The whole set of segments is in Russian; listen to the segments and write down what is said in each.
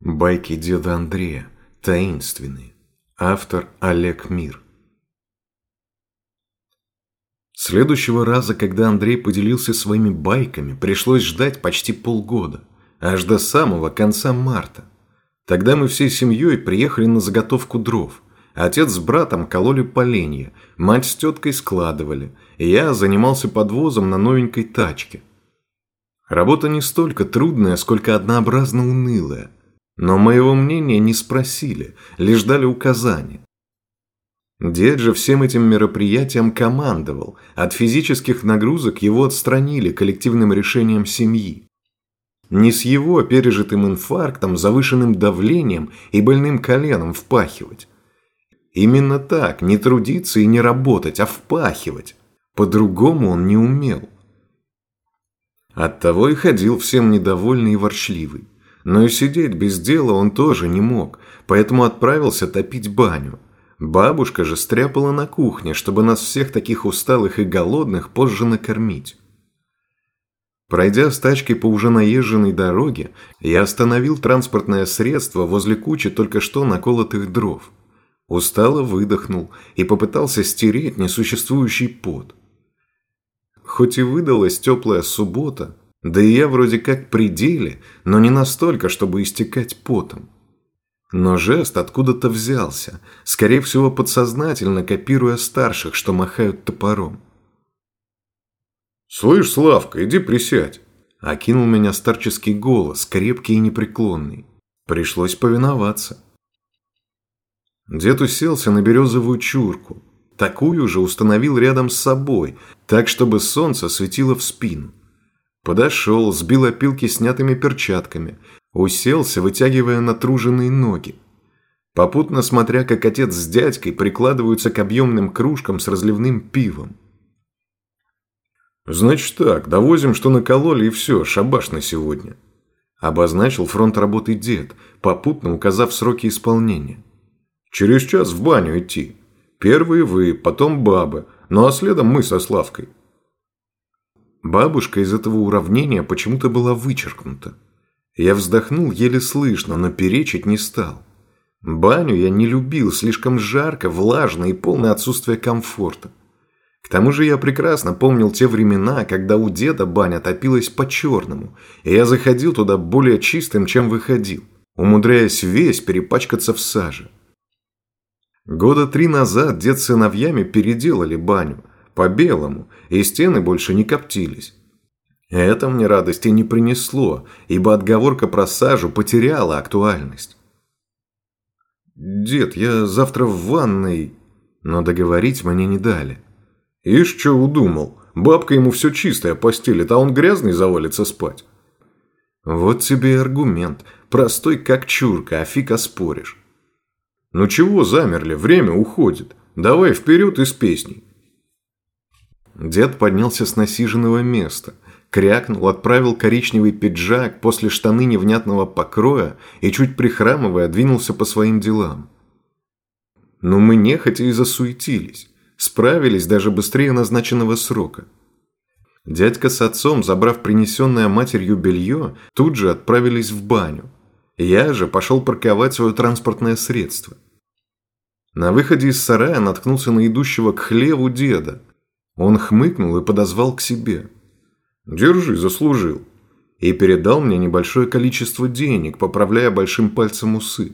Байки деда Андрея. Таинственные. Автор Олег Мир. Следующего раза, когда Андрей поделился своими байками, пришлось ждать почти полгода, аж до самого конца марта. Тогда мы всей семьей приехали на заготовку дров. Отец с братом кололи поленья, мать с теткой складывали, и я занимался подвозом на новенькой тачке. Работа не столько трудная, сколько однообразно унылая. Но моего мнения не спросили, лишь дали указания. Дед же всем этим мероприятием командовал, от физических нагрузок его отстранили коллективным решением семьи. Не с его пережитым инфарктом, завышенным давлением и больным коленом впахивать. Именно так, не трудиться и не работать, а впахивать. По-другому он не умел. Оттого и ходил всем недовольный и ворчливый. Но и сидеть без дела он тоже не мог, поэтому отправился топить баню. Бабушка же стряпала на кухне, чтобы нас всех таких усталых и голодных позже накормить. Пройдя с тачкой по уже наезженной дороге, я остановил транспортное средство возле кучи только что наколотых дров. Устало выдохнул и попытался стереть несуществующий пот. Хоть и выдалась теплая суббота, да и я вроде как при деле, но не настолько, чтобы истекать потом. Но жест откуда-то взялся, скорее всего подсознательно копируя старших, что махают топором. «Слышь, Славка, иди присядь!» Окинул меня старческий голос, крепкий и непреклонный. Пришлось повиноваться. Дед уселся на березовую чурку. Такую же установил рядом с собой, так, чтобы солнце светило в спину. Подошел, сбил опилки снятыми перчатками, уселся, вытягивая натруженные ноги. Попутно смотря, как отец с дядькой прикладываются к объемным кружкам с разливным пивом. «Значит так, довозим, что накололи, и все, шабаш на сегодня», обозначил фронт работы дед, попутно указав сроки исполнения. «Через час в баню идти. Первые вы, потом бабы, ну а следом мы со Славкой». Бабушка из этого уравнения почему-то была вычеркнута. Я вздохнул еле слышно, но перечить не стал. Баню я не любил, слишком жарко, влажно и полное отсутствие комфорта. К тому же я прекрасно помнил те времена, когда у деда баня топилась по-черному, и я заходил туда более чистым, чем выходил, умудряясь весь перепачкаться в саже. Года три назад дед с сыновьями переделали баню, по-белому, и стены больше не коптились. Это мне радости не принесло, ибо отговорка про сажу потеряла актуальность. «Дед, я завтра в ванной...» Но договорить мне не дали. Ишь, что удумал. Бабка ему все чистое постелит, а он грязный завалится спать. Вот тебе и аргумент. Простой как чурка, а фиг оспоришь. Ну чего замерли, время уходит. Давай вперед и с песней. Дед поднялся с насиженного места, крякнул, отправил коричневый пиджак после штаны невнятного покроя и, чуть прихрамывая, двинулся по своим делам. Но мы нехотя и засуетились. Справились даже быстрее назначенного срока. Дядька с отцом, забрав принесенное матерью белье, тут же отправились в баню. Я же пошел парковать свое транспортное средство. На выходе из сарая наткнулся на идущего к хлеву деда. Он хмыкнул и подозвал к себе. «Держи, заслужил». И передал мне небольшое количество денег, поправляя большим пальцем усы.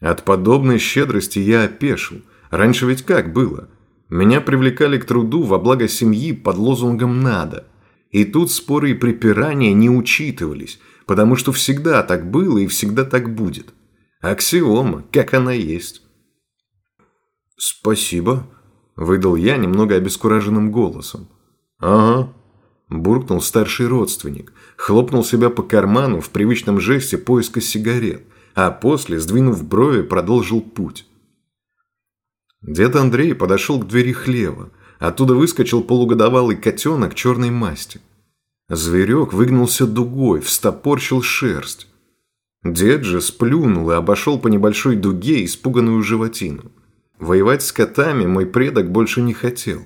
От подобной щедрости я опешил – Раньше ведь как было? Меня привлекали к труду во благо семьи под лозунгом «надо». И тут споры и припирания не учитывались, потому что всегда так было и всегда так будет. Аксиома, как она есть. «Спасибо», – выдал я немного обескураженным голосом. «Ага», – буркнул старший родственник, хлопнул себя по карману в привычном жесте поиска сигарет, а после, сдвинув брови, продолжил путь. Дед Андрей подошел к двери хлева. Оттуда выскочил полугодовалый котенок черной масти. Зверек выгнулся дугой, встопорщил шерсть. Дед же сплюнул и обошел по небольшой дуге испуганную животину. Воевать с котами мой предок больше не хотел.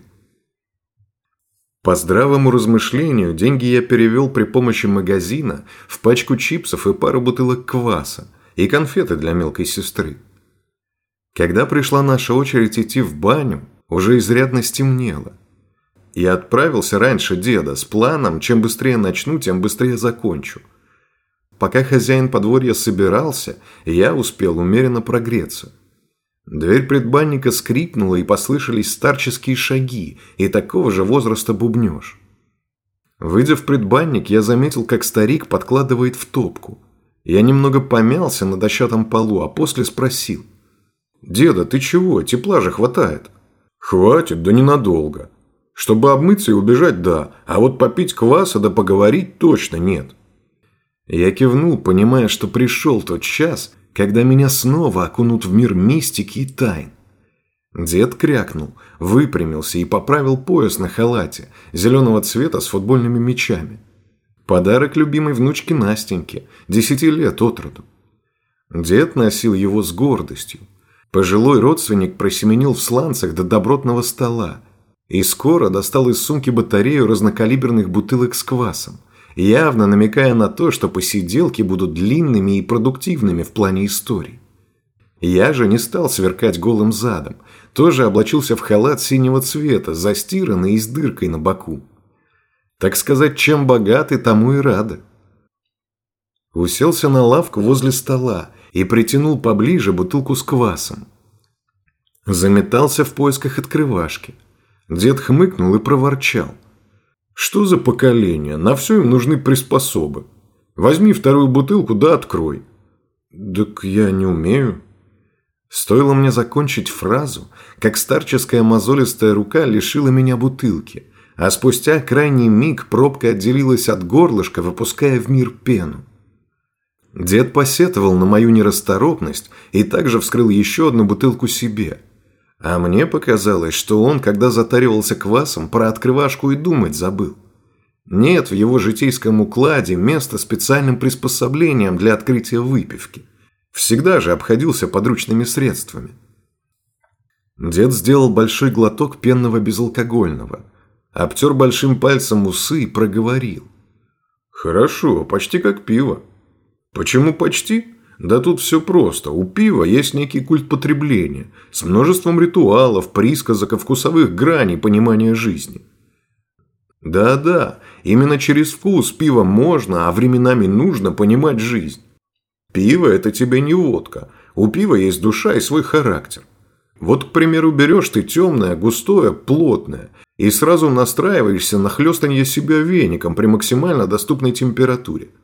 По здравому размышлению, деньги я перевел при помощи магазина в пачку чипсов и пару бутылок кваса и конфеты для мелкой сестры. Когда пришла наша очередь идти в баню, уже изрядно стемнело. Я отправился раньше деда с планом, чем быстрее начну, тем быстрее закончу. Пока хозяин подворья собирался, я успел умеренно прогреться. Дверь предбанника скрипнула, и послышались старческие шаги и такого же возраста бубнеж. Выйдя в предбанник, я заметил, как старик подкладывает в топку. Я немного помялся на дощатом полу, а после спросил. «Деда, ты чего? Тепла же хватает». «Хватит, да ненадолго. Чтобы обмыться и убежать, да, а вот попить кваса да поговорить точно нет». Я кивнул, понимая, что пришел тот час, когда меня снова окунут в мир мистики и тайн. Дед крякнул, выпрямился и поправил пояс на халате, зеленого цвета с футбольными мячами. Подарок любимой внучке Настеньке, десяти лет от роду. Дед носил его с гордостью. Пожилой родственник просеменил в сланцах до добротного стола и скоро достал из сумки батарею разнокалиберных бутылок с квасом явно намекая на то, что посиделки будут длинными и продуктивными в плане истории. Я же не стал сверкать голым задом, тоже облачился в халат синего цвета, застиранный и с дыркой на боку. Так сказать, чем богаты, тому и рады. Уселся на лавку возле стола и притянул поближе бутылку с квасом. Заметался в поисках открывашки. Дед хмыкнул и проворчал – что за поколение? На все им нужны приспособы. Возьми вторую бутылку, да открой. Так я не умею. Стоило мне закончить фразу, как старческая мозолистая рука лишила меня бутылки, а спустя крайний миг пробка отделилась от горлышка, выпуская в мир пену. Дед посетовал на мою нерасторопность и также вскрыл еще одну бутылку себе – а мне показалось, что он, когда затаривался квасом, про открывашку и думать забыл. Нет в его житейском укладе места специальным приспособлением для открытия выпивки. Всегда же обходился подручными средствами. Дед сделал большой глоток пенного безалкогольного, обтер большим пальцем усы и проговорил. «Хорошо, почти как пиво». «Почему почти?» Да тут все просто. У пива есть некий культ потребления с множеством ритуалов, присказок и вкусовых граней понимания жизни. Да-да, именно через вкус пива можно, а временами нужно понимать жизнь. Пиво – это тебе не водка. У пива есть душа и свой характер. Вот, к примеру, берешь ты темное, густое, плотное и сразу настраиваешься на хлестанье себя веником при максимально доступной температуре –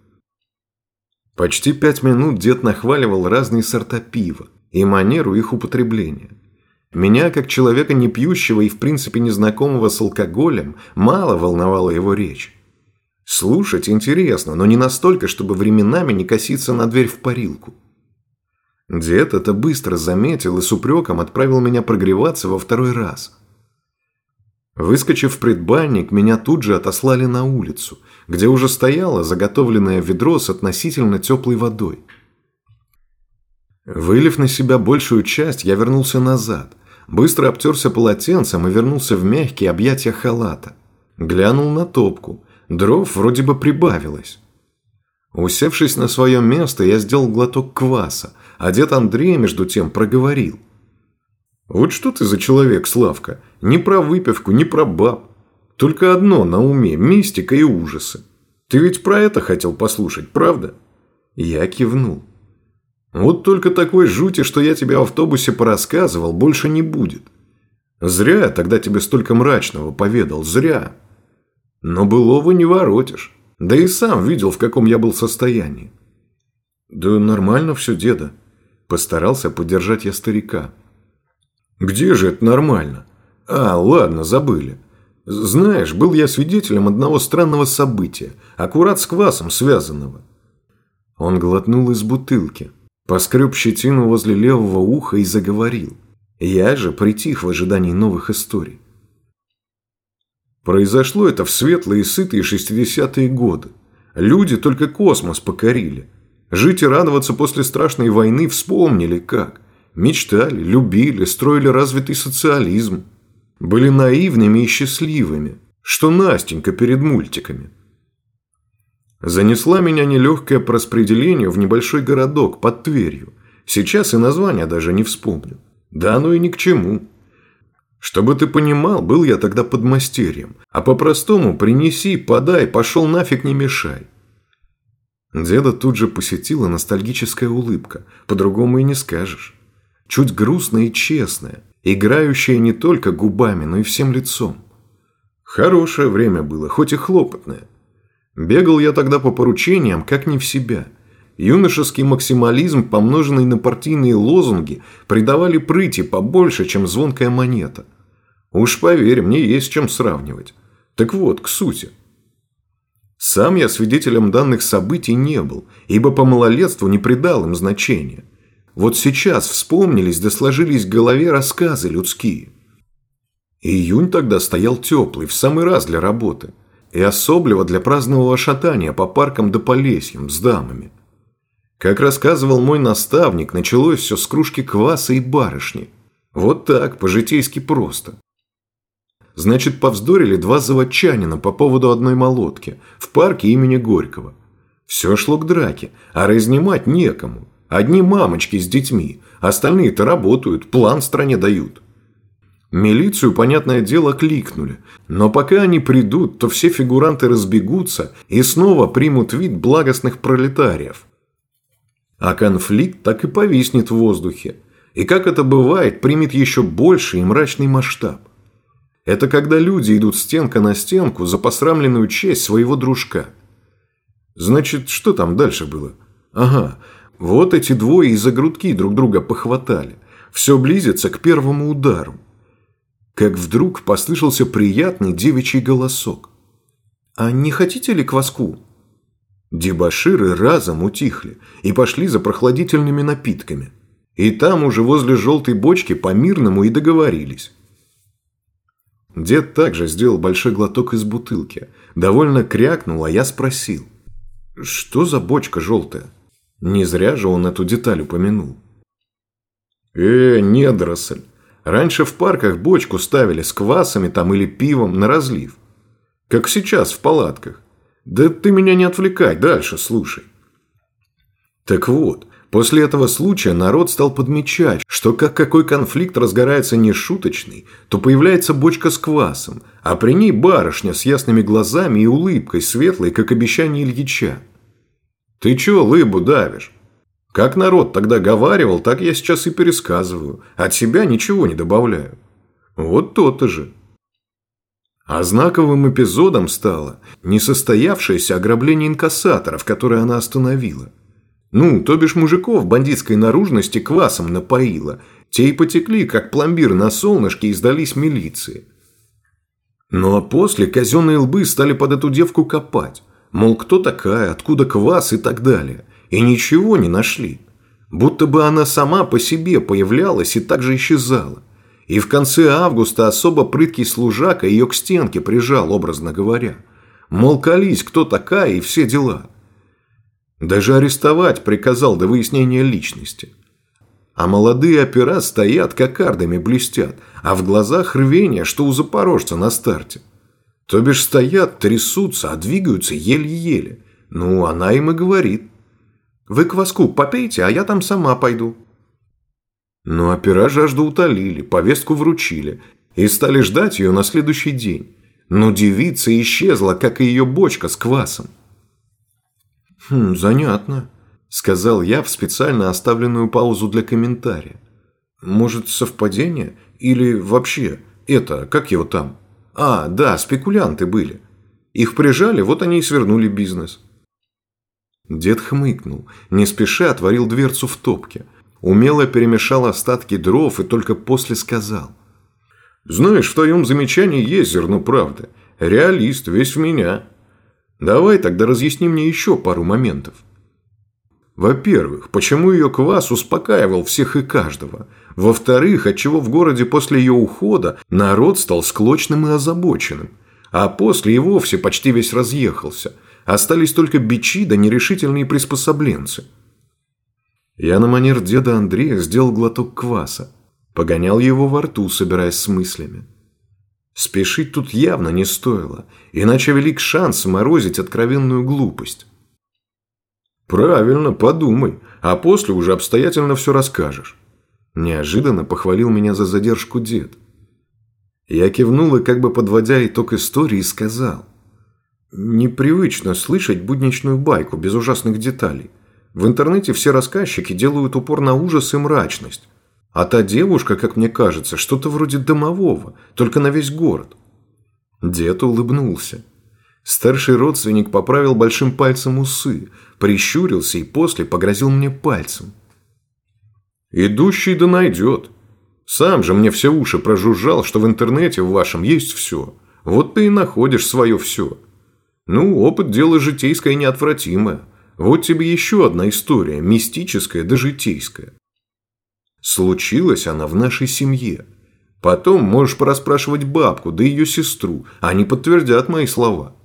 Почти пять минут дед нахваливал разные сорта пива и манеру их употребления. Меня, как человека не пьющего и в принципе незнакомого с алкоголем, мало волновала его речь. Слушать интересно, но не настолько, чтобы временами не коситься на дверь в парилку. Дед это быстро заметил и с упреком отправил меня прогреваться во второй раз – Выскочив в предбанник, меня тут же отослали на улицу, где уже стояло заготовленное ведро с относительно теплой водой. Вылив на себя большую часть, я вернулся назад, быстро обтерся полотенцем и вернулся в мягкие объятия халата. Глянул на топку, дров вроде бы прибавилось. Усевшись на свое место, я сделал глоток кваса, а дед Андрей, между тем, проговорил. «Вот что ты за человек, Славка? Ни про выпивку, ни про баб. Только одно на уме – мистика и ужасы. Ты ведь про это хотел послушать, правда?» Я кивнул. «Вот только такой жути, что я тебе в автобусе порассказывал, больше не будет. Зря я тогда тебе столько мрачного поведал, зря. Но былого не воротишь. Да и сам видел, в каком я был состоянии». «Да нормально все, деда». Постарался поддержать я старика. «Где же это нормально?» «А, ладно, забыли. Знаешь, был я свидетелем одного странного события, аккурат с квасом связанного». Он глотнул из бутылки, поскреб щетину возле левого уха и заговорил. Я же притих в ожидании новых историй. Произошло это в светлые и сытые шестидесятые годы. Люди только космос покорили. Жить и радоваться после страшной войны вспомнили как. Мечтали, любили, строили развитый социализм. Были наивными и счастливыми. Что Настенька перед мультиками. Занесла меня нелегкая по в небольшой городок под Тверью. Сейчас и название даже не вспомню. Да оно и ни к чему. Чтобы ты понимал, был я тогда подмастерьем, а по-простому принеси, подай, пошел нафиг не мешай. Деда тут же посетила ностальгическая улыбка, по-другому и не скажешь. Чуть грустная и честная, играющая не только губами, но и всем лицом. Хорошее время было, хоть и хлопотное. Бегал я тогда по поручениям, как не в себя. Юношеский максимализм, помноженный на партийные лозунги, придавали прыти побольше, чем звонкая монета. Уж поверь, мне есть чем сравнивать. Так вот, к сути. Сам я свидетелем данных событий не был, ибо по малолетству не придал им значения. Вот сейчас вспомнились да сложились в голове рассказы людские. Июнь тогда стоял теплый, в самый раз для работы – и особливо для праздного шатания по паркам да полесьям с дамами. Как рассказывал мой наставник, началось все с кружки кваса и барышни. Вот так, по-житейски просто. Значит, повздорили два заводчанина по поводу одной молотки в парке имени Горького. Все шло к драке, а разнимать некому. Одни мамочки с детьми, остальные-то работают, план стране дают. Милицию, понятное дело, кликнули. Но пока они придут, то все фигуранты разбегутся и снова примут вид благостных пролетариев. А конфликт так и повиснет в воздухе. И как это бывает, примет еще больший и мрачный масштаб. Это когда люди идут стенка на стенку за посрамленную честь своего дружка. Значит, что там дальше было? Ага, вот эти двое из-за грудки друг друга похватали. Все близится к первому удару как вдруг послышался приятный девичий голосок. «А не хотите ли кваску?» Дебоширы разом утихли и пошли за прохладительными напитками. И там уже возле желтой бочки по-мирному и договорились. Дед также сделал большой глоток из бутылки. Довольно крякнул, а я спросил. «Что за бочка желтая?» Не зря же он эту деталь упомянул. «Э, недоросль, Раньше в парках бочку ставили с квасами там или пивом на разлив. Как сейчас в палатках. Да ты меня не отвлекай, дальше слушай. Так вот, после этого случая народ стал подмечать, что как какой конфликт разгорается нешуточный, то появляется бочка с квасом, а при ней барышня с ясными глазами и улыбкой, светлой, как обещание Ильича. Ты чё лыбу давишь? Как народ тогда говаривал, так я сейчас и пересказываю. От себя ничего не добавляю. Вот то-то же. А знаковым эпизодом стало несостоявшееся ограбление инкассаторов, которое она остановила. Ну, то бишь мужиков бандитской наружности квасом напоила. Те и потекли, как пломбир на солнышке, и сдались милиции. Ну а после казенные лбы стали под эту девку копать. Мол, кто такая, откуда квас и так далее – и ничего не нашли. Будто бы она сама по себе появлялась и также исчезала. И в конце августа особо прыткий служака ее к стенке прижал, образно говоря. Мол, колись, кто такая и все дела. Даже арестовать приказал до выяснения личности. А молодые опера стоят, кокардами блестят, а в глазах рвение, что у запорожца на старте. То бишь стоят, трясутся, а двигаются еле-еле. Ну, она им и говорит. Вы кваску попейте, а я там сама пойду». Ну, опера жажду утолили, повестку вручили и стали ждать ее на следующий день. Но девица исчезла, как и ее бочка с квасом. «Хм, занятно», — сказал я в специально оставленную паузу для комментария. «Может, совпадение? Или вообще, это, как его там? А, да, спекулянты были. Их прижали, вот они и свернули бизнес». Дед хмыкнул, не спеша отворил дверцу в топке. Умело перемешал остатки дров и только после сказал. «Знаешь, в твоем замечании есть зерно правды. Реалист весь в меня. Давай тогда разъясни мне еще пару моментов. Во-первых, почему ее квас успокаивал всех и каждого? Во-вторых, отчего в городе после ее ухода народ стал склочным и озабоченным? А после и вовсе почти весь разъехался – Остались только бичи да нерешительные приспособленцы. Я на манер деда Андрея сделал глоток кваса. Погонял его во рту, собираясь с мыслями. Спешить тут явно не стоило, иначе велик шанс морозить откровенную глупость. «Правильно, подумай, а после уже обстоятельно все расскажешь». Неожиданно похвалил меня за задержку дед. Я кивнул и, как бы подводя итог истории, сказал. Непривычно слышать будничную байку без ужасных деталей. В интернете все рассказчики делают упор на ужас и мрачность. А та девушка, как мне кажется, что-то вроде домового, только на весь город. Дед улыбнулся. Старший родственник поправил большим пальцем усы, прищурился и после погрозил мне пальцем. «Идущий да найдет. Сам же мне все уши прожужжал, что в интернете в вашем есть все. Вот ты и находишь свое все. Ну, опыт – дело житейское неотвратимое. Вот тебе еще одна история, мистическая да житейская. Случилась она в нашей семье. Потом можешь пораспрашивать бабку, да ее сестру. Они подтвердят мои слова.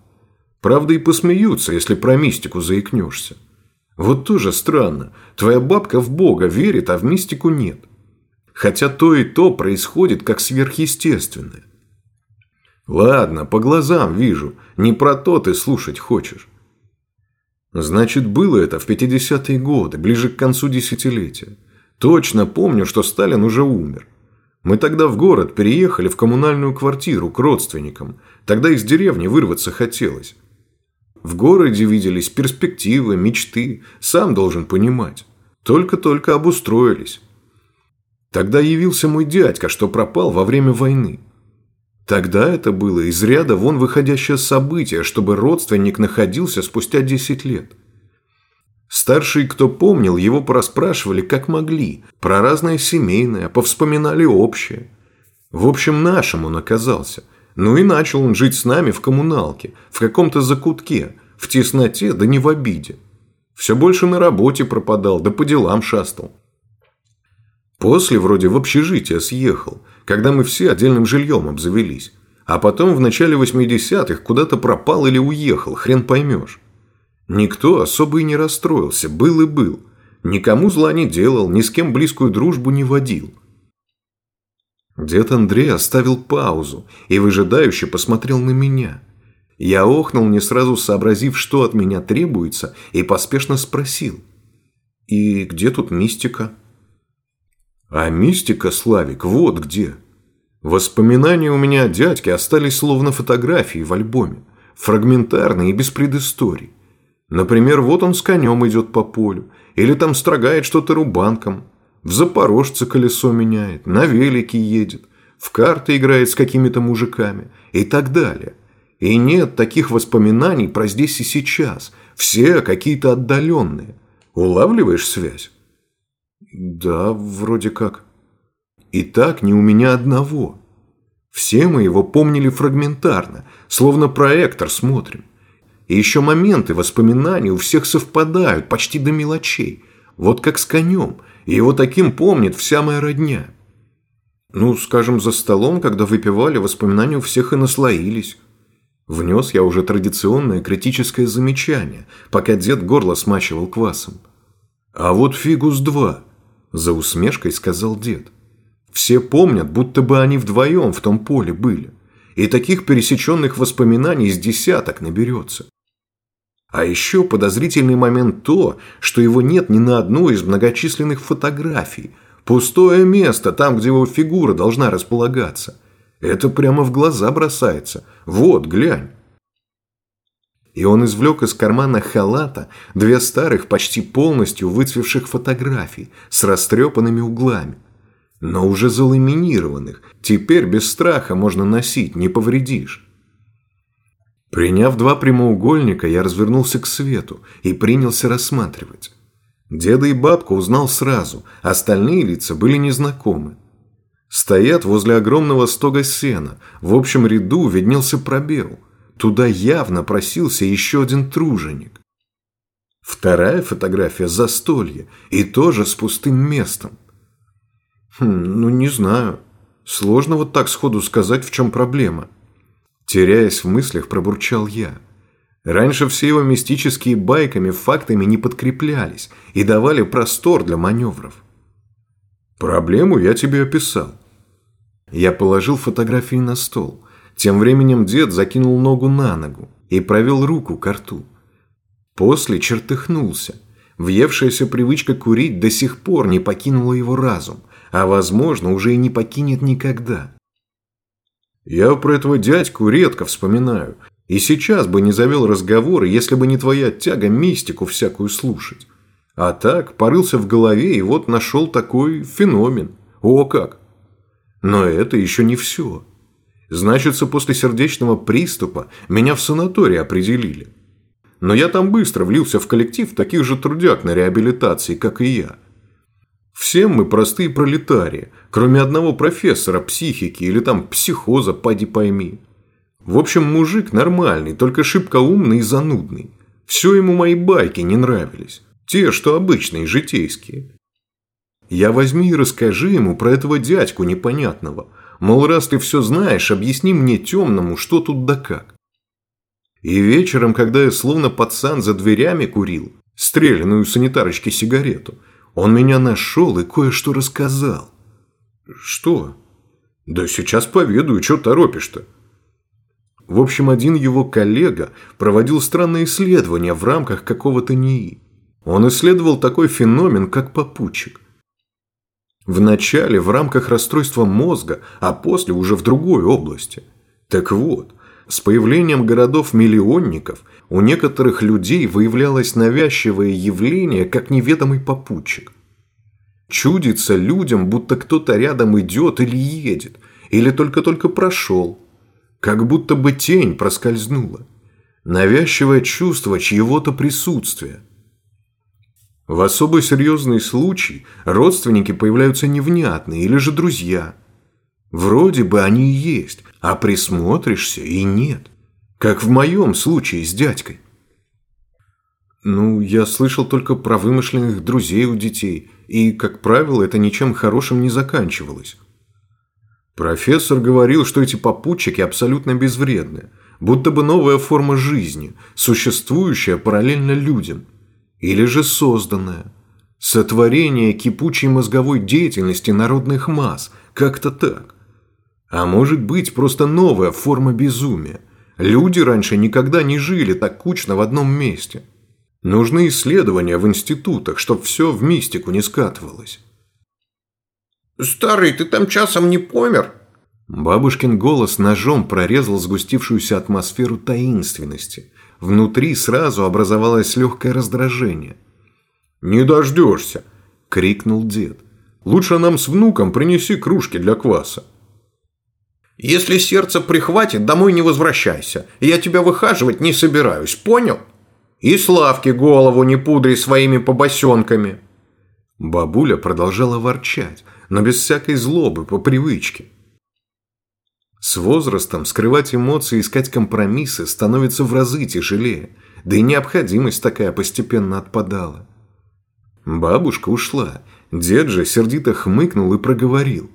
Правда, и посмеются, если про мистику заикнешься. Вот тоже странно. Твоя бабка в Бога верит, а в мистику нет. Хотя то и то происходит как сверхъестественное. Ладно, по глазам вижу. Не про то ты слушать хочешь. Значит, было это в 50-е годы, ближе к концу десятилетия. Точно помню, что Сталин уже умер. Мы тогда в город переехали в коммунальную квартиру к родственникам. Тогда из деревни вырваться хотелось. В городе виделись перспективы, мечты. Сам должен понимать. Только-только обустроились. Тогда явился мой дядька, что пропал во время войны. Тогда это было из ряда вон выходящее событие, чтобы родственник находился спустя 10 лет. Старшие, кто помнил, его порасспрашивали как могли, про разное семейное, повспоминали общее. В общем, нашим он оказался. Ну и начал он жить с нами в коммуналке, в каком-то закутке, в тесноте, да не в обиде. Все больше на работе пропадал, да по делам шастал. После вроде в общежитие съехал, когда мы все отдельным жильем обзавелись. А потом в начале 80-х куда-то пропал или уехал, хрен поймешь. Никто особо и не расстроился, был и был. Никому зла не делал, ни с кем близкую дружбу не водил. Дед Андрей оставил паузу и выжидающе посмотрел на меня. Я охнул, не сразу сообразив, что от меня требуется, и поспешно спросил. «И где тут мистика?» «А мистика, Славик, вот где!» Воспоминания у меня о дядьке остались словно фотографии в альбоме, фрагментарные и без предысторий. Например, вот он с конем идет по полю, или там строгает что-то рубанком, в запорожце колесо меняет, на велике едет, в карты играет с какими-то мужиками и так далее. И нет таких воспоминаний про здесь и сейчас, все какие-то отдаленные. Улавливаешь связь? Да, вроде как. И так не у меня одного. Все мы его помнили фрагментарно, словно проектор смотрим. И еще моменты воспоминаний у всех совпадают почти до мелочей. Вот как с конем. И его таким помнит вся моя родня. Ну, скажем, за столом, когда выпивали, воспоминания у всех и наслоились. Внес я уже традиционное критическое замечание, пока дед горло смачивал квасом. «А вот фигус-2», – за усмешкой сказал дед. «Все помнят, будто бы они вдвоем в том поле были. И таких пересеченных воспоминаний с десяток наберется. А еще подозрительный момент то, что его нет ни на одной из многочисленных фотографий. Пустое место там, где его фигура должна располагаться. Это прямо в глаза бросается. Вот, глянь. И он извлек из кармана халата две старых, почти полностью выцвевших фотографий с растрепанными углами. Но уже заламинированных. Теперь без страха можно носить, не повредишь. Приняв два прямоугольника, я развернулся к свету и принялся рассматривать. Деда и бабку узнал сразу, остальные лица были незнакомы. Стоят возле огромного стога сена, в общем ряду виднелся пробел. Туда явно просился еще один труженик. Вторая фотография – застолье, и тоже с пустым местом. Хм, ну не знаю. Сложно вот так сходу сказать, в чем проблема. Теряясь в мыслях, пробурчал я. Раньше все его мистические байками, фактами не подкреплялись и давали простор для маневров. Проблему я тебе описал. Я положил фотографии на стол. Тем временем дед закинул ногу на ногу и провел руку к рту. После чертыхнулся. Въевшаяся привычка курить до сих пор не покинула его разум, а, возможно, уже и не покинет никогда. Я про этого дядьку редко вспоминаю, и сейчас бы не завел разговоры, если бы не твоя тяга мистику всякую слушать. А так, порылся в голове и вот нашел такой феномен. О как! Но это еще не все. Значится, после сердечного приступа меня в санаторий определили. Но я там быстро влился в коллектив таких же трудяг на реабилитации, как и я. Всем мы простые пролетарии, кроме одного профессора психики или там психоза, поди пойми. В общем, мужик нормальный, только шибко умный и занудный. Все ему мои байки не нравились. Те, что обычные, житейские. Я возьми и расскажи ему про этого дядьку непонятного. Мол, раз ты все знаешь, объясни мне темному, что тут да как. И вечером, когда я словно пацан за дверями курил, стрелянную санитарочке сигарету, он меня нашел и кое-что рассказал. Что? Да сейчас поведаю, что торопишь-то? В общем, один его коллега проводил странное исследование в рамках какого-то НИИ. Он исследовал такой феномен, как попутчик. Вначале в рамках расстройства мозга, а после уже в другой области. Так вот, с появлением городов-миллионников у некоторых людей выявлялось навязчивое явление, как неведомый попутчик. Чудится людям, будто кто-то рядом идет или едет, или только-только прошел. Как будто бы тень проскользнула. Навязчивое чувство чьего-то присутствия. В особо серьезный случай родственники появляются невнятные или же друзья. Вроде бы они и есть, а присмотришься и нет. Как в моем случае с дядькой. Ну, я слышал только про вымышленных друзей у детей, и, как правило, это ничем хорошим не заканчивалось. Профессор говорил, что эти попутчики абсолютно безвредны, будто бы новая форма жизни, существующая параллельно людям – или же созданное. Сотворение кипучей мозговой деятельности народных масс, как-то так. А может быть просто новая форма безумия. Люди раньше никогда не жили так кучно в одном месте. Нужны исследования в институтах, чтоб все в мистику не скатывалось. «Старый, ты там часом не помер?» Бабушкин голос ножом прорезал сгустившуюся атмосферу таинственности – Внутри сразу образовалось легкое раздражение. «Не дождешься!» – крикнул дед. «Лучше нам с внуком принеси кружки для кваса». «Если сердце прихватит, домой не возвращайся. Я тебя выхаживать не собираюсь, понял? И Славке голову не пудри своими побосенками». Бабуля продолжала ворчать, но без всякой злобы, по привычке. С возрастом скрывать эмоции искать компромиссы становится в разы тяжелее, да и необходимость такая постепенно отпадала. Бабушка ушла, дед же сердито хмыкнул и проговорил.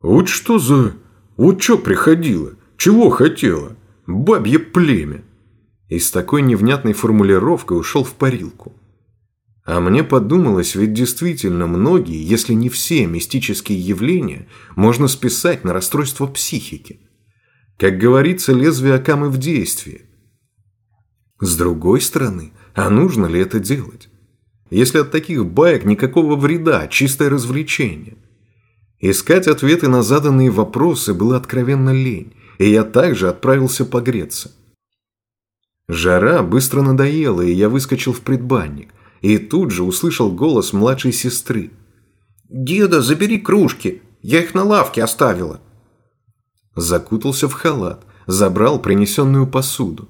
«Вот что за... Вот что приходило? Чего хотела? Бабье племя!» И с такой невнятной формулировкой ушел в парилку. А мне подумалось, ведь действительно многие, если не все мистические явления, можно списать на расстройство психики. Как говорится, лезвие Акамы в действии. С другой стороны, а нужно ли это делать? Если от таких баек никакого вреда, чистое развлечение. Искать ответы на заданные вопросы было откровенно лень, и я также отправился погреться. Жара быстро надоела, и я выскочил в предбанник и тут же услышал голос младшей сестры. «Деда, забери кружки, я их на лавке оставила». Закутался в халат, забрал принесенную посуду.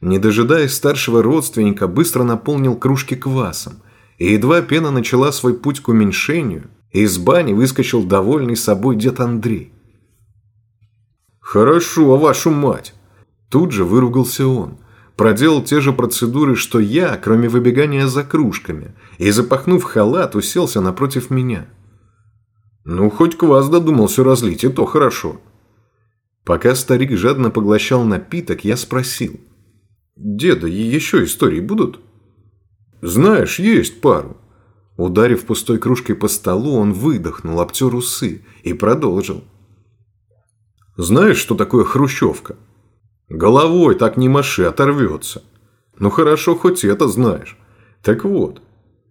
Не дожидаясь старшего родственника, быстро наполнил кружки квасом, и едва пена начала свой путь к уменьшению, из бани выскочил довольный собой дед Андрей. «Хорошо, вашу мать!» Тут же выругался он – проделал те же процедуры, что я, кроме выбегания за кружками, и, запахнув халат, уселся напротив меня. Ну, хоть квас додумался разлить, и то хорошо. Пока старик жадно поглощал напиток, я спросил. «Деда, еще истории будут?» «Знаешь, есть пару». Ударив пустой кружкой по столу, он выдохнул, обтер усы и продолжил. Знаешь, что такое хрущевка? Головой так не маши, оторвется. Ну хорошо, хоть это знаешь. Так вот,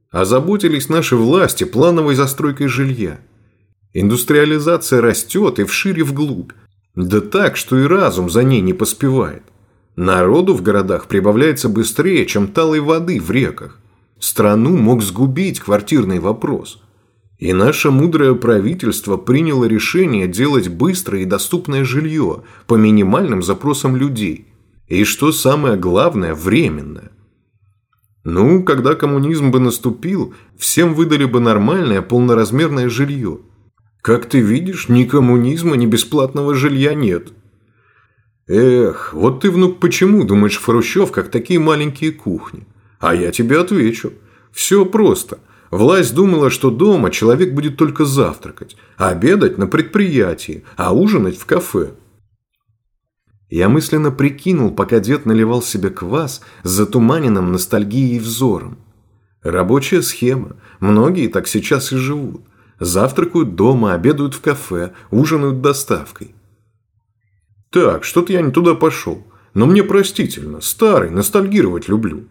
озаботились наши власти плановой застройкой жилья. Индустриализация растет и вшире вглубь. Да так, что и разум за ней не поспевает. Народу в городах прибавляется быстрее, чем талой воды в реках. Страну мог сгубить квартирный вопрос. И наше мудрое правительство приняло решение делать быстрое и доступное жилье по минимальным запросам людей. И что самое главное, временное. Ну, когда коммунизм бы наступил, всем выдали бы нормальное полноразмерное жилье. Как ты видишь, ни коммунизма, ни бесплатного жилья нет. Эх, вот ты, внук, почему думаешь в хрущевках такие маленькие кухни? А я тебе отвечу. Все просто. Власть думала, что дома человек будет только завтракать, а обедать на предприятии, а ужинать в кафе. Я мысленно прикинул, пока дед наливал себе квас с затуманенным ностальгией взором. Рабочая схема. Многие так сейчас и живут. Завтракают дома, обедают в кафе, ужинают доставкой. Так, что-то я не туда пошел. Но мне простительно, старый, ностальгировать люблю.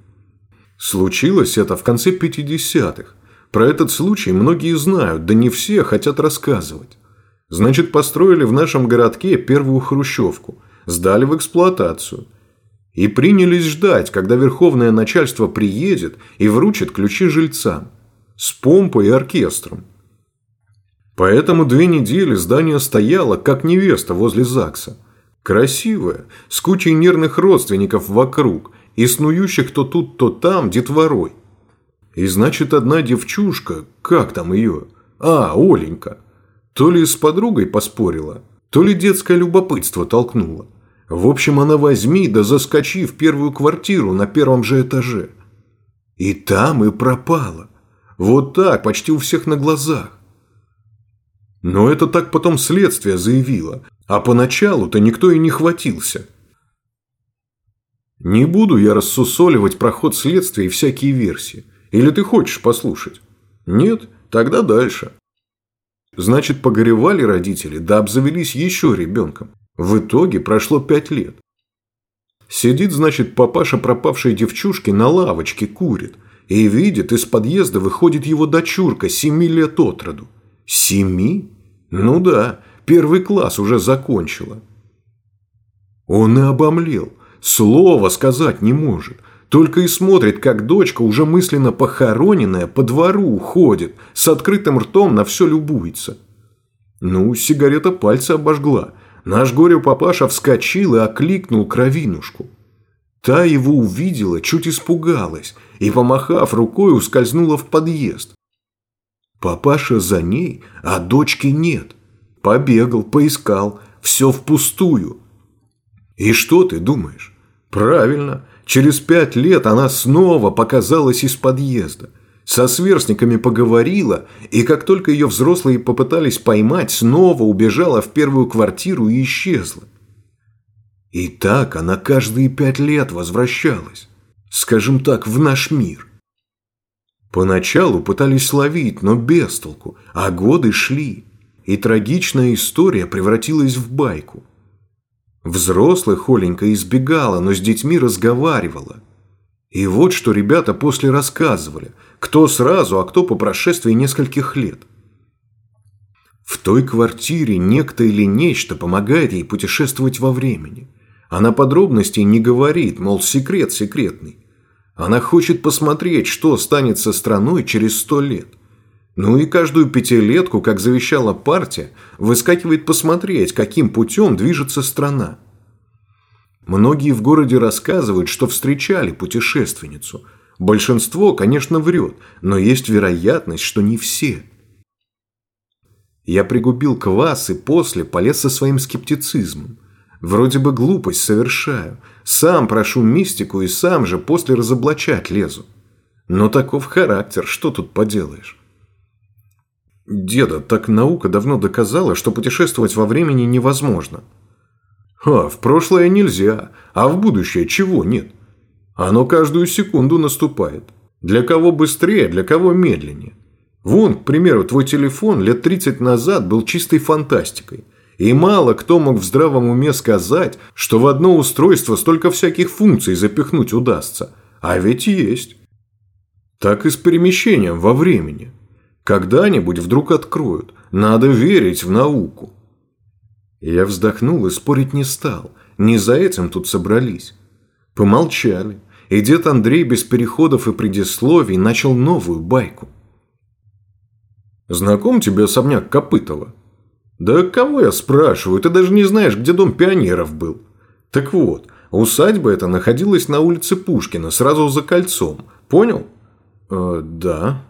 Случилось это в конце 50-х. Про этот случай многие знают, да не все хотят рассказывать. Значит, построили в нашем городке первую хрущевку, сдали в эксплуатацию. И принялись ждать, когда верховное начальство приедет и вручит ключи жильцам. С помпой и оркестром. Поэтому две недели здание стояло, как невеста возле ЗАГСа. Красивое, с кучей нервных родственников вокруг и снующих то тут, то там детворой. И значит, одна девчушка, как там ее? А, Оленька. То ли с подругой поспорила, то ли детское любопытство толкнуло. В общем, она возьми да заскочи в первую квартиру на первом же этаже. И там и пропала. Вот так, почти у всех на глазах. Но это так потом следствие заявило, а поначалу-то никто и не хватился. Не буду я рассусоливать про ход следствия и всякие версии. Или ты хочешь послушать? Нет? Тогда дальше. Значит, погоревали родители, да обзавелись еще ребенком. В итоге прошло пять лет. Сидит, значит, папаша пропавшей девчушки на лавочке курит. И видит, из подъезда выходит его дочурка, семи лет от роду. Семи? Ну да, первый класс уже закончила. Он и обомлел. Слова сказать не может. Только и смотрит, как дочка, уже мысленно похороненная, по двору уходит, с открытым ртом на все любуется. Ну, сигарета пальцы обожгла. Наш горе-папаша вскочил и окликнул кровинушку. Та его увидела, чуть испугалась и, помахав рукой, ускользнула в подъезд. Папаша за ней, а дочки нет. Побегал, поискал, все впустую. И что ты думаешь? Правильно, через пять лет она снова показалась из подъезда. Со сверстниками поговорила, и как только ее взрослые попытались поймать, снова убежала в первую квартиру и исчезла. И так она каждые пять лет возвращалась. Скажем так, в наш мир. Поначалу пытались ловить, но без толку, а годы шли, и трагичная история превратилась в байку. Взрослых Оленька избегала, но с детьми разговаривала. И вот что ребята после рассказывали, кто сразу, а кто по прошествии нескольких лет. В той квартире некто или нечто помогает ей путешествовать во времени. Она подробностей не говорит, мол, секрет секретный. Она хочет посмотреть, что станет со страной через сто лет. Ну и каждую пятилетку, как завещала партия, выскакивает посмотреть, каким путем движется страна. Многие в городе рассказывают, что встречали путешественницу. Большинство, конечно, врет, но есть вероятность, что не все. Я пригубил квас и после полез со своим скептицизмом. Вроде бы глупость совершаю. Сам прошу мистику и сам же после разоблачать лезу. Но таков характер, что тут поделаешь? Деда, так наука давно доказала, что путешествовать во времени невозможно. А, в прошлое нельзя, а в будущее чего нет? Оно каждую секунду наступает. Для кого быстрее, для кого медленнее. Вон, к примеру, твой телефон лет 30 назад был чистой фантастикой – И мало кто мог в здравом уме сказать, что в одно устройство столько всяких функций запихнуть удастся. А ведь есть. Так и с перемещением во времени. Когда-нибудь вдруг откроют. Надо верить в науку. Я вздохнул и спорить не стал. Не за этим тут собрались. Помолчали. И дед Андрей без переходов и предисловий начал новую байку. «Знаком тебе особняк Копытова?» «Да кого я спрашиваю? Ты даже не знаешь, где дом пионеров был». «Так вот, усадьба эта находилась на улице Пушкина, сразу за кольцом. Понял?» «Э, да».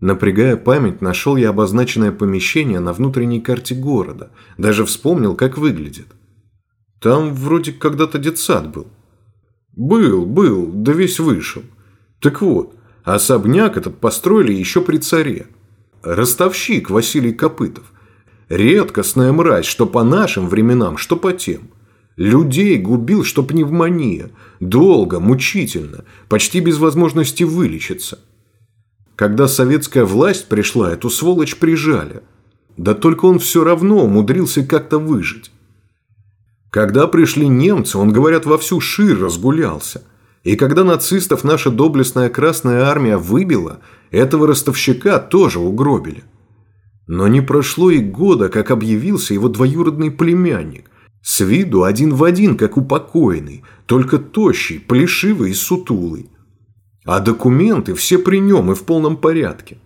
Напрягая память, нашел я обозначенное помещение на внутренней карте города. Даже вспомнил, как выглядит. Там вроде когда-то детсад был. Был, был, да весь вышел. Так вот, особняк этот построили еще при царе. Ростовщик Василий Копытов. Редкостная мразь, что по нашим временам, что по тем. Людей губил, что пневмония. Долго, мучительно, почти без возможности вылечиться. Когда советская власть пришла, эту сволочь прижали. Да только он все равно умудрился как-то выжить. Когда пришли немцы, он, говорят, во всю шир разгулялся. И когда нацистов наша доблестная Красная Армия выбила, этого ростовщика тоже угробили. Но не прошло и года, как объявился его двоюродный племянник. С виду один в один, как упокоенный, только тощий, плешивый и сутулый. А документы все при нем и в полном порядке.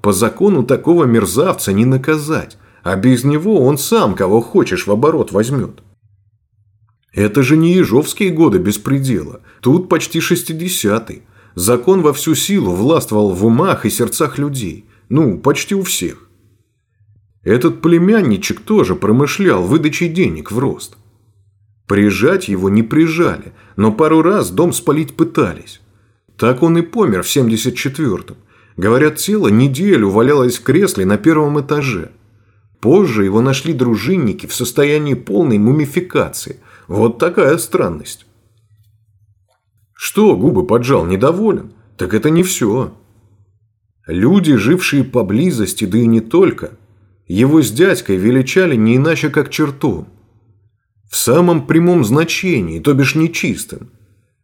По закону такого мерзавца не наказать, а без него он сам кого хочешь в оборот возьмет. Это же не ежовские годы беспредела, тут почти шестидесятый. Закон во всю силу властвовал в умах и сердцах людей, ну, почти у всех. Этот племянничек тоже промышлял выдачей денег в рост. Прижать его не прижали, но пару раз дом спалить пытались. Так он и помер в 74-м. Говорят, тело неделю валялось в кресле на первом этаже. Позже его нашли дружинники в состоянии полной мумификации. Вот такая странность. Что, губы поджал, недоволен? Так это не все. Люди, жившие поблизости, да и не только, его с дядькой величали не иначе, как чертом. В самом прямом значении, то бишь нечистым.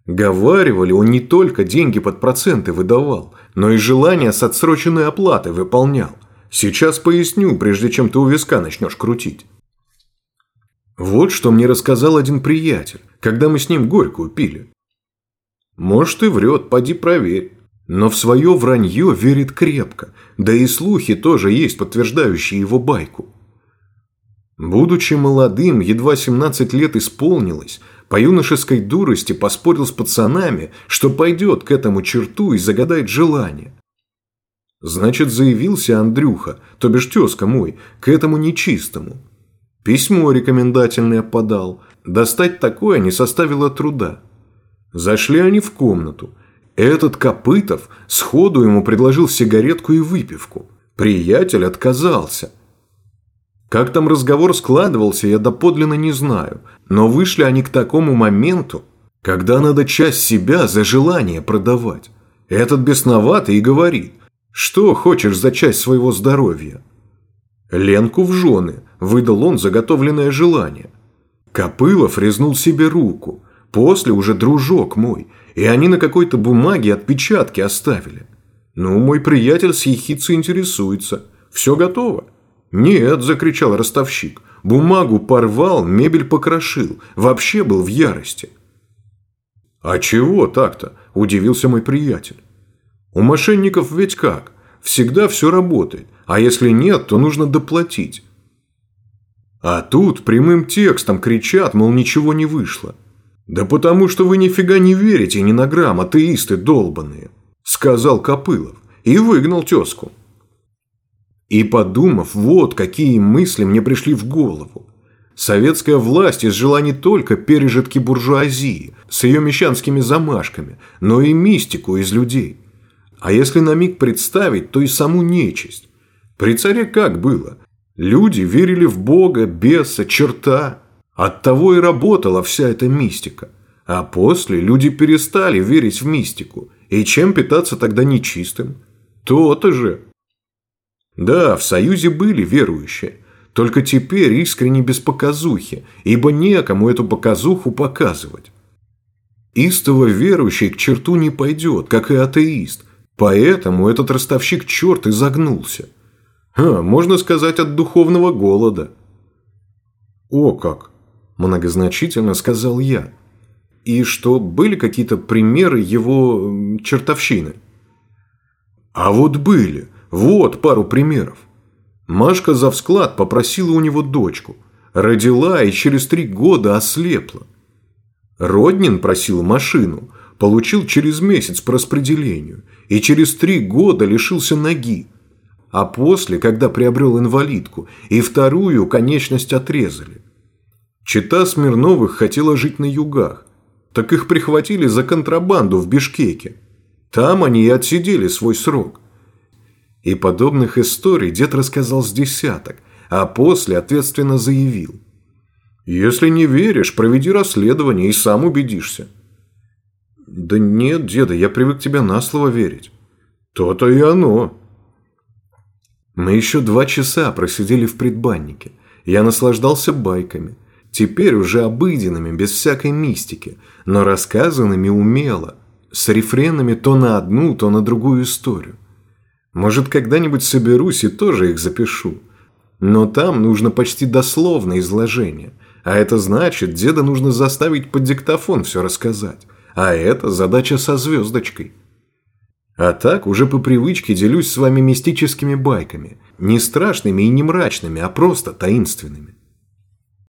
Говаривали, он не только деньги под проценты выдавал, но и желания с отсроченной оплаты выполнял. Сейчас поясню, прежде чем ты у виска начнешь крутить. Вот что мне рассказал один приятель, когда мы с ним горькую пили. Может и врет, поди проверь. Но в свое вранье верит крепко, да и слухи тоже есть, подтверждающие его байку. Будучи молодым, едва 17 лет исполнилось, по юношеской дурости поспорил с пацанами, что пойдет к этому черту и загадает желание. Значит, заявился Андрюха, то бишь тезка мой, к этому нечистому. Письмо рекомендательное подал. Достать такое не составило труда. Зашли они в комнату. Этот Копытов сходу ему предложил сигаретку и выпивку. Приятель отказался – как там разговор складывался, я доподлинно не знаю, но вышли они к такому моменту, когда надо часть себя за желание продавать. Этот бесноватый и говорит, что хочешь за часть своего здоровья. Ленку в жены, выдал он заготовленное желание. Копылов резнул себе руку, после уже дружок мой, и они на какой-то бумаге отпечатки оставили. Ну, мой приятель с ехицей интересуется. Все готово. «Нет!» – закричал ростовщик. «Бумагу порвал, мебель покрошил. Вообще был в ярости». «А чего так-то?» – удивился мой приятель. «У мошенников ведь как? Всегда все работает, а если нет, то нужно доплатить». А тут прямым текстом кричат, мол, ничего не вышло. «Да потому что вы нифига не верите ни на грамм, атеисты долбанные», – сказал Копылов и выгнал тезку. И подумав, вот какие мысли мне пришли в голову. Советская власть изжила не только пережитки буржуазии с ее мещанскими замашками, но и мистику из людей. А если на миг представить, то и саму нечисть. При царе как было? Люди верили в Бога, беса, черта. Оттого и работала вся эта мистика. А после люди перестали верить в мистику. И чем питаться тогда нечистым? То-то же. Да, в Союзе были верующие. только теперь искренне без показухи, ибо некому эту показуху показывать. Истово верующий к черту не пойдет, как и атеист, поэтому этот ростовщик черт изогнулся. А, можно сказать, от духовного голода. «О как!» – многозначительно сказал я. «И что, были какие-то примеры его чертовщины?» «А вот были. Вот пару примеров. Машка за всклад попросила у него дочку. Родила и через три года ослепла. Роднин просил машину, получил через месяц по распределению и через три года лишился ноги. А после, когда приобрел инвалидку, и вторую конечность отрезали. Чита Смирновых хотела жить на югах, так их прихватили за контрабанду в Бишкеке. Там они и отсидели свой срок. И подобных историй дед рассказал с десяток, а после ответственно заявил. «Если не веришь, проведи расследование и сам убедишься». «Да нет, деда, я привык тебя на слово верить». «То-то и оно». Мы еще два часа просидели в предбаннике. Я наслаждался байками. Теперь уже обыденными, без всякой мистики, но рассказанными умело, с рефренами то на одну, то на другую историю. Может, когда-нибудь соберусь и тоже их запишу. Но там нужно почти дословное изложение. А это значит, деда нужно заставить под диктофон все рассказать. А это задача со звездочкой. А так, уже по привычке делюсь с вами мистическими байками. Не страшными и не мрачными, а просто таинственными.